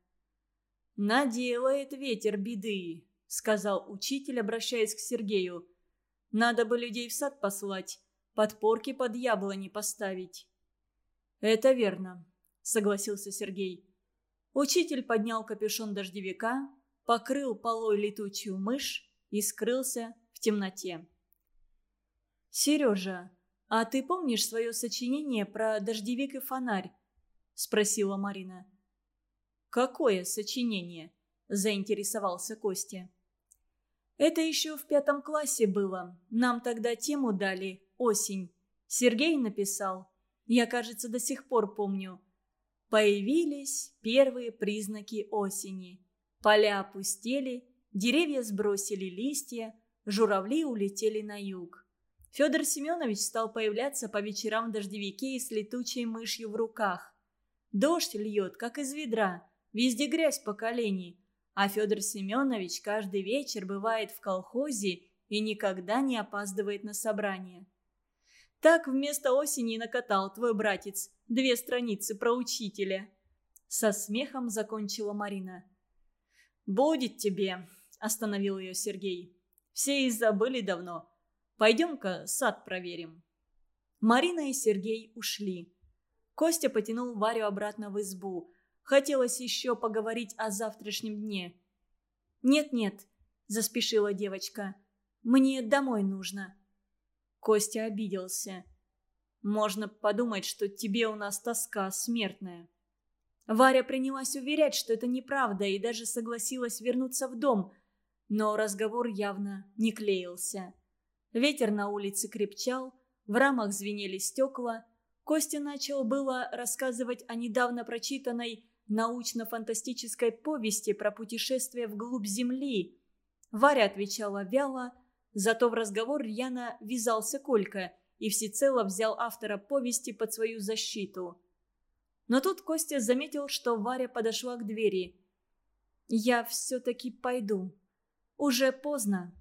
«Наделает ветер беды», — сказал учитель, обращаясь к Сергею. «Надо бы людей в сад послать, подпорки под яблони поставить». «Это верно», — согласился Сергей. Учитель поднял капюшон дождевика, покрыл полой летучую мышь и скрылся в темноте. «Сережа, а ты помнишь свое сочинение про дождевик и фонарь?» – спросила Марина. «Какое сочинение?» – заинтересовался Костя. «Это еще в пятом классе было. Нам тогда тему дали «Осень». Сергей написал. Я, кажется, до сих пор помню. Появились первые признаки осени. Поля опустели, деревья сбросили листья, журавли улетели на юг. Федор Семенович стал появляться по вечерам в дождевике и с летучей мышью в руках. Дождь льет, как из ведра, везде грязь по колени. А Федор Семенович каждый вечер бывает в колхозе и никогда не опаздывает на собрание. Так вместо осени накатал твой братец две страницы про учителя. Со смехом закончила Марина. «Будет тебе», – остановил ее Сергей. «Все и забыли давно. Пойдем-ка сад проверим». Марина и Сергей ушли. Костя потянул Варю обратно в избу. Хотелось еще поговорить о завтрашнем дне. «Нет-нет», – заспешила девочка. «Мне домой нужно». Костя обиделся. «Можно подумать, что тебе у нас тоска смертная». Варя принялась уверять, что это неправда, и даже согласилась вернуться в дом. Но разговор явно не клеился. Ветер на улице крепчал, в рамах звенели стекла. Костя начал было рассказывать о недавно прочитанной научно-фантастической повести про путешествие вглубь Земли. Варя отвечала вяло, Зато в разговор рьяно ввязался Колька и всецело взял автора повести под свою защиту. Но тут Костя заметил, что Варя подошла к двери. «Я все-таки пойду. Уже поздно».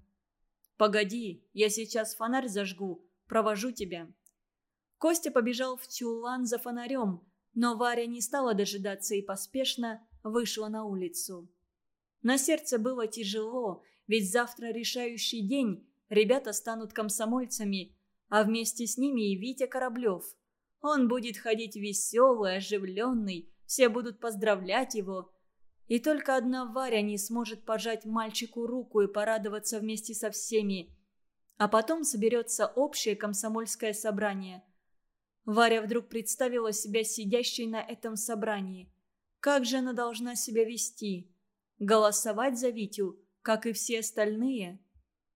«Погоди, я сейчас фонарь зажгу, провожу тебя». Костя побежал в чулан за фонарем, но Варя не стала дожидаться и поспешно вышла на улицу. На сердце было тяжело, ведь завтра решающий день, ребята станут комсомольцами, а вместе с ними и Витя Кораблев. Он будет ходить веселый, оживленный, все будут поздравлять его. И только одна Варя не сможет пожать мальчику руку и порадоваться вместе со всеми. А потом соберется общее комсомольское собрание. Варя вдруг представила себя сидящей на этом собрании. Как же она должна себя вести? Голосовать за Витю – как и все остальные.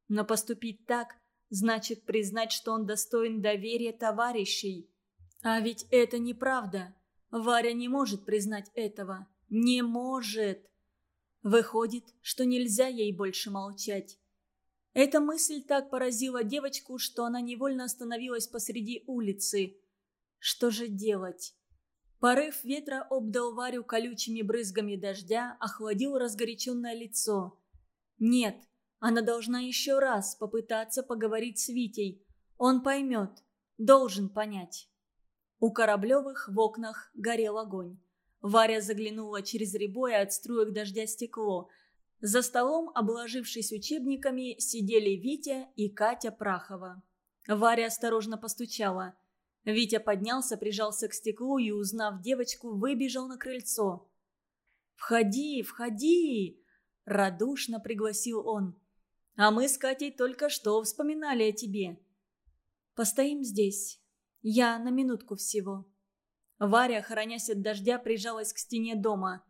Но поступить так, значит признать, что он достоин доверия товарищей. А ведь это неправда. Варя не может признать этого. Не может. Выходит, что нельзя ей больше молчать. Эта мысль так поразила девочку, что она невольно остановилась посреди улицы. Что же делать? Порыв ветра обдал Варю колючими брызгами дождя, охладил разгоряченное лицо. Нет, она должна еще раз попытаться поговорить с Витей. Он поймет, должен понять. У Кораблевых в окнах горел огонь. Варя заглянула через рябое от струек дождя стекло. За столом, обложившись учебниками, сидели Витя и Катя Прахова. Варя осторожно постучала. Витя поднялся, прижался к стеклу и, узнав девочку, выбежал на крыльцо. «Входи, входи!» – радушно пригласил он. «А мы с Катей только что вспоминали о тебе». «Постоим здесь. Я на минутку всего». Варя, хоронясь от дождя, прижалась к стене дома.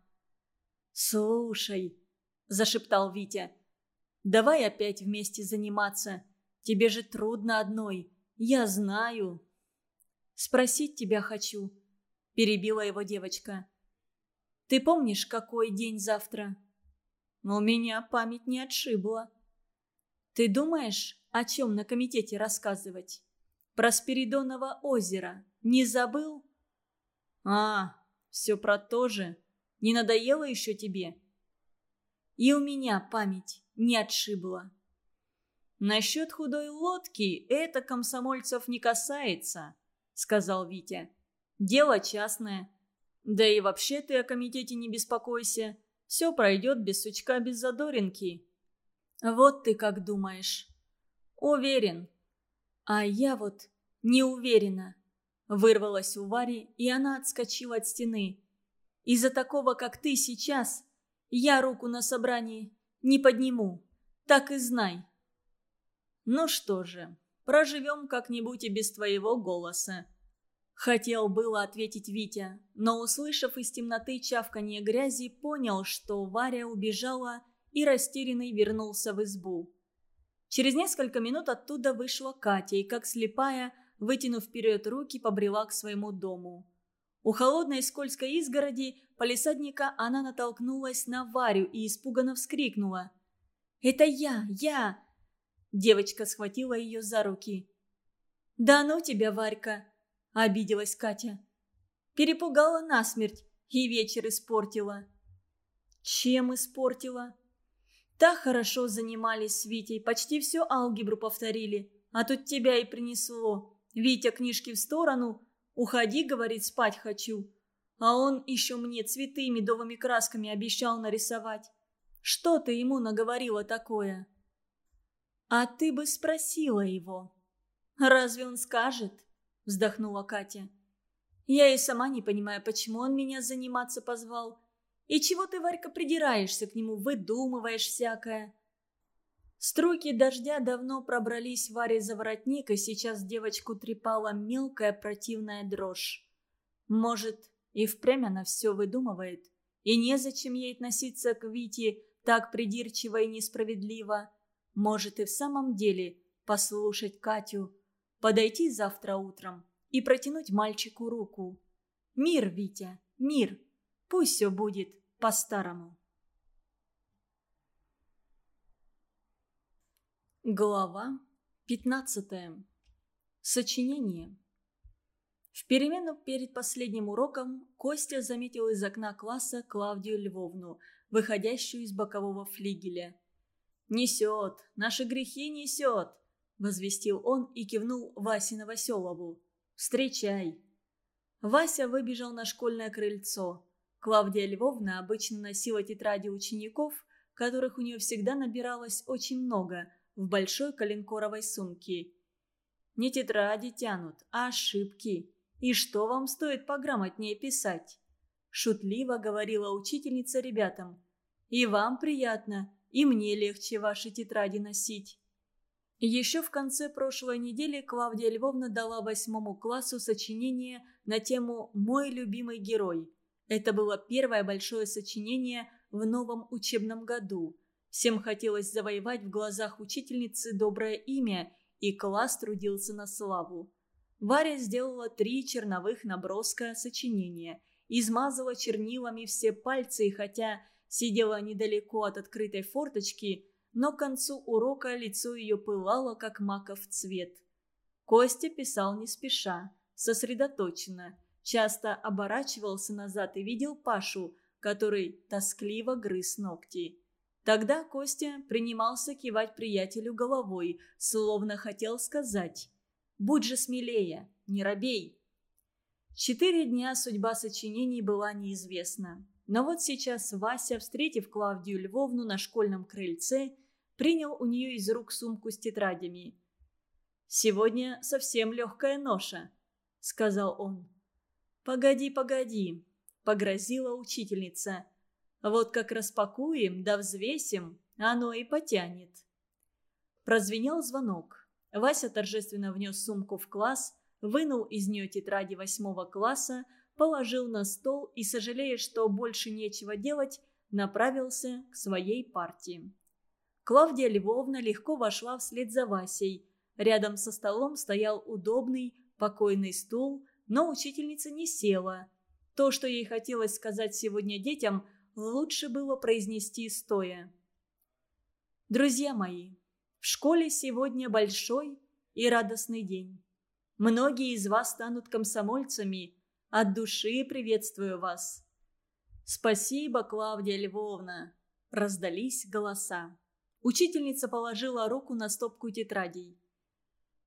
«Слушай», – зашептал Витя, – «давай опять вместе заниматься. Тебе же трудно одной. Я знаю». «Спросить тебя хочу», – перебила его девочка. «Ты помнишь, какой день завтра?» «У меня память не отшибла». «Ты думаешь, о чем на комитете рассказывать?» «Про Спиридоново озеро. Не забыл?» «А, все про то же. Не надоело еще тебе?» «И у меня память не отшибла». «Насчет худой лодки это комсомольцев не касается», — сказал Витя. «Дело частное. Да и вообще ты о комитете не беспокойся. Все пройдет без сучка, без задоринки». «Вот ты как думаешь». «Уверен». «А я вот не уверена». Вырвалась у Вари, и она отскочила от стены. «Из-за такого, как ты сейчас, я руку на собрании не подниму. Так и знай». «Ну что же, проживем как-нибудь и без твоего голоса». Хотел было ответить Витя, но, услышав из темноты чавканье грязи, понял, что Варя убежала и растерянный вернулся в избу. Через несколько минут оттуда вышла Катя и, как слепая, вытянув вперед руки, побрела к своему дому. У холодной скользкой изгороди полисадника она натолкнулась на Варю и испуганно вскрикнула. «Это я! Я!» Девочка схватила ее за руки. «Да ну тебя, Варька!» – обиделась Катя. «Перепугала насмерть и вечер испортила». «Чем испортила?» «Так хорошо занимались с Витей, почти всю алгебру повторили, а тут тебя и принесло. Витя книжки в сторону. «Уходи», — говорит, — «спать хочу». А он еще мне цветы медовыми красками обещал нарисовать. Что ты ему наговорила такое? А ты бы спросила его. Разве он скажет? Вздохнула Катя. Я и сама не понимаю, почему он меня заниматься позвал. И чего ты, Варька, придираешься к нему, выдумываешь всякое? Струйки дождя давно пробрались Варе за воротник, и сейчас девочку трепала мелкая противная дрожь. Может, и впрямь она все выдумывает, и незачем ей относиться к Вите так придирчиво и несправедливо. Может, и в самом деле послушать Катю, подойти завтра утром и протянуть мальчику руку. Мир, Витя, мир, пусть все будет по-старому. Глава 15. Сочинение. В перемену перед последним уроком Костя заметил из окна класса Клавдию Львовну, выходящую из бокового флигеля. «Несет! Наши грехи несет!» – возвестил он и кивнул Васе Новоселову. «Встречай!» Вася выбежал на школьное крыльцо. Клавдия Львовна обычно носила тетради учеников, которых у нее всегда набиралось очень много – в большой коленкоровой сумке. Не тетради тянут, а ошибки. И что вам стоит пограмотнее писать? Шутливо говорила учительница ребятам. И вам приятно, и мне легче ваши тетради носить. Еще в конце прошлой недели Клавдия Львовна дала восьмому классу сочинение на тему «Мой любимый герой». Это было первое большое сочинение в новом учебном году – Всем хотелось завоевать в глазах учительницы доброе имя, и класс трудился на славу. Варя сделала три черновых наброска сочинения, измазала чернилами все пальцы и хотя сидела недалеко от открытой форточки, но к концу урока лицо ее пылало, как маков цвет. Костя писал не спеша, сосредоточенно, часто оборачивался назад и видел Пашу, который тоскливо грыз ногти. Тогда Костя принимался кивать приятелю головой, словно хотел сказать «Будь же смелее, не робей». Четыре дня судьба сочинений была неизвестна. Но вот сейчас Вася, встретив Клавдию Львовну на школьном крыльце, принял у нее из рук сумку с тетрадями. «Сегодня совсем легкая ноша», — сказал он. «Погоди, погоди», — погрозила учительница. Вот как распакуем да взвесим, оно и потянет. Прозвенел звонок. Вася торжественно внес сумку в класс, вынул из нее тетради восьмого класса, положил на стол и, сожалея, что больше нечего делать, направился к своей партии. Клавдия Львовна легко вошла вслед за Васей. Рядом со столом стоял удобный, покойный стул, но учительница не села. То, что ей хотелось сказать сегодня детям, лучше было произнести стоя. Друзья мои, в школе сегодня большой и радостный день. Многие из вас станут комсомольцами. От души приветствую вас. Спасибо, Клавдия Львовна. Раздались голоса. Учительница положила руку на стопку тетрадей.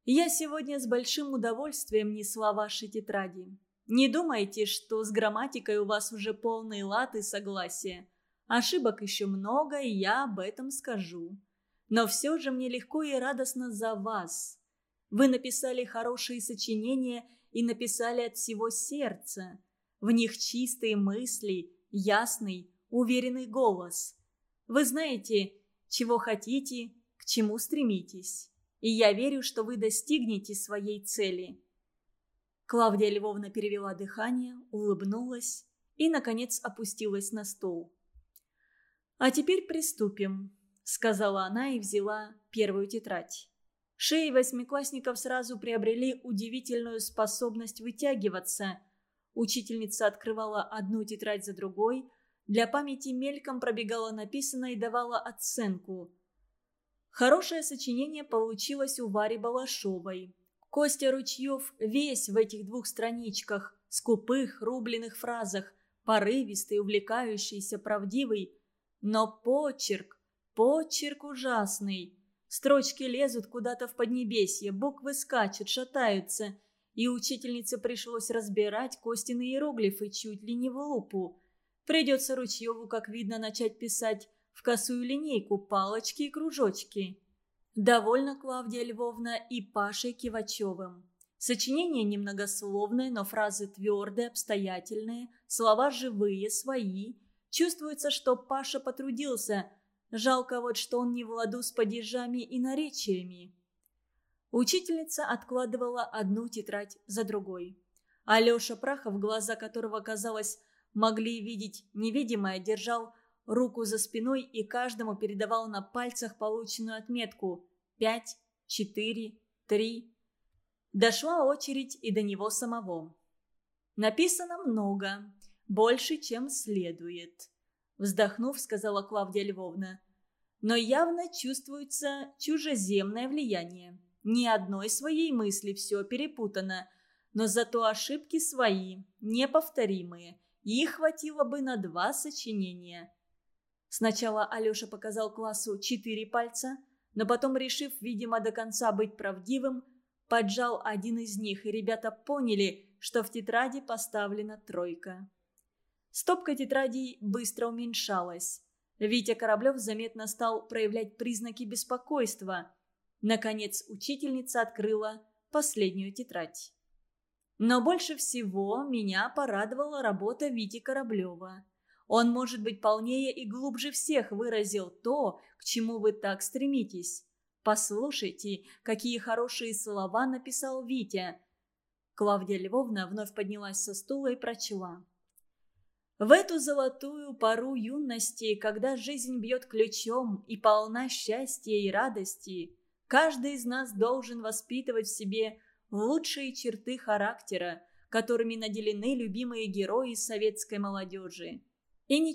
Я сегодня с большим удовольствием несла ваши тетради. Не думайте, что с грамматикой у вас уже полный лад и согласие. Ошибок еще много, и я об этом скажу. Но все же мне легко и радостно за вас. Вы написали хорошие сочинения и написали от всего сердца. В них чистые мысли, ясный, уверенный голос. Вы знаете, чего хотите, к чему стремитесь. И я верю, что вы достигнете своей цели. Клавдия Львовна перевела дыхание, улыбнулась и, наконец, опустилась на стол. «А теперь приступим», — сказала она и взяла первую тетрадь. Шеи восьмиклассников сразу приобрели удивительную способность вытягиваться. Учительница открывала одну тетрадь за другой, для памяти мельком пробегала написанное и давала оценку. Хорошее сочинение получилось у Вари Балашовой. Костя Ручьев весь в этих двух страничках, скупых, рубленых фразах, порывистый, увлекающийся, правдивый. Но почерк, почерк ужасный. Строчки лезут куда-то в поднебесье, буквы скачут, шатаются. И учительнице пришлось разбирать Костины иероглифы чуть ли не в лупу. Придется Ручьеву, как видно, начать писать в косую линейку палочки и кружочки. Довольно Клавдия Львовна и Пашей Кивачевым. Сочинение немногословное, но фразы твердые, обстоятельные, слова живые, свои. Чувствуется, что Паша потрудился. Жалко вот, что он не в ладу с падежами и наречиями. Учительница откладывала одну тетрадь за другой. Алеша Прахов, глаза которого, казалось, могли видеть невидимое, держал руку за спиной и каждому передавал на пальцах полученную отметку «пять», «четыре», «три». Дошла очередь и до него самого. «Написано много, больше, чем следует», — вздохнув, сказала Клавдия Львовна. «Но явно чувствуется чужеземное влияние. Ни одной своей мысли все перепутано, но зато ошибки свои, неповторимые. Их хватило бы на два сочинения». Сначала Алеша показал классу четыре пальца, но потом, решив, видимо, до конца быть правдивым, поджал один из них, и ребята поняли, что в тетради поставлена тройка. Стопка тетрадей быстро уменьшалась. Витя Кораблев заметно стал проявлять признаки беспокойства. Наконец учительница открыла последнюю тетрадь. Но больше всего меня порадовала работа Вити Кораблева – он, может быть, полнее и глубже всех выразил то, к чему вы так стремитесь. Послушайте, какие хорошие слова написал Витя. Клавдия Львовна вновь поднялась со стула и прочла. В эту золотую пору юности, когда жизнь бьет ключом и полна счастья и радости, Каждый из нас должен воспитывать в себе лучшие черты характера, которыми наделены любимые герои советской молодежи. И ничего